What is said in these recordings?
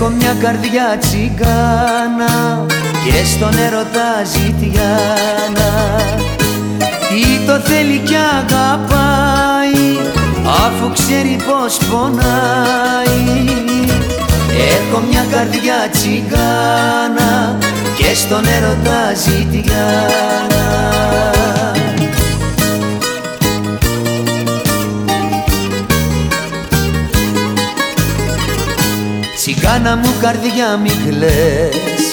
μια καρδιά τσιγκάνα και στον έρωτα ζητιάνα. Τι το θέλει κι αγαπάει αφού ξέρει πως πονάει. Έχω μια καρδιά τσιγκάνα και στον έρωτα ζητιάνα Τσιγκάνα μου καρδιά μη κλαις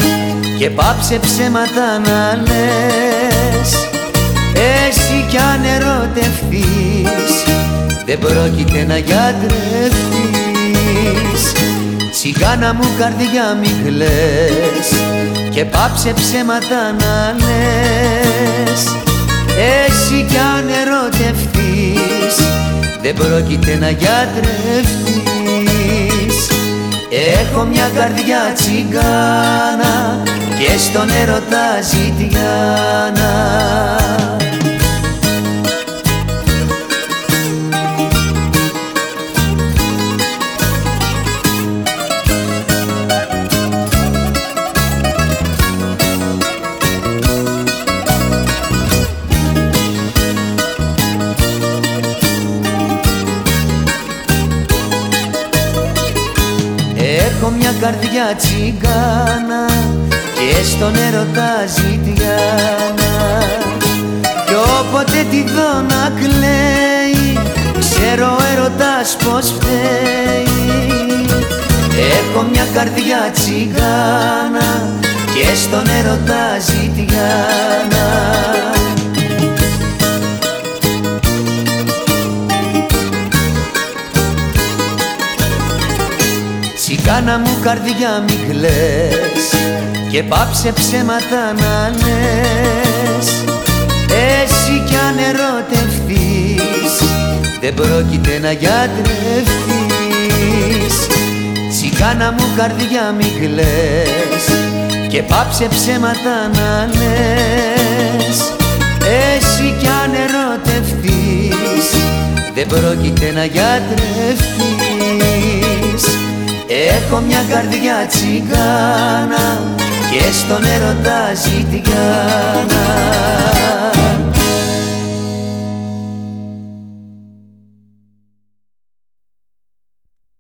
και πάψε ψέματα να λες. Εσύ κι αν ερωτευτείς δεν πρόκειται να γιατρευτείς. Τσιγκάνα μου καρδιά μη κλαις και πάψε ψέματα να λες. Εσύ κι αν ερωτευτείς δεν πρόκειται να γιατρευτείς Έχω μια καρδιά τσιγκάνα και στον έρωτα ζητιάνα Έχω μια καρδιά τσιγκάνα και στον έρωτα ζητιάνα. Κι όποτε τη δω να κλαίει ξέρω ο έρωτας πως φταίει. Έχω μια καρδιά τσιγκάνα και στον έρωτα ζητιάνα Τσιγκάνα μου καρδιά μη κλαις και πάψε ψέματα να λες Εσύ κι αν ερωτευτείς δεν πρόκειται να γιατρευτείς. Τσιγκάνα μου καρδιά μη κλαις και πάψε ψέματα να λες Εσύ κι αν ερωτευτείς δεν πρόκειται να γιατρευτείς Έχω μια καρδιά τσιγκάνα και στον έρωτα ζητιάνα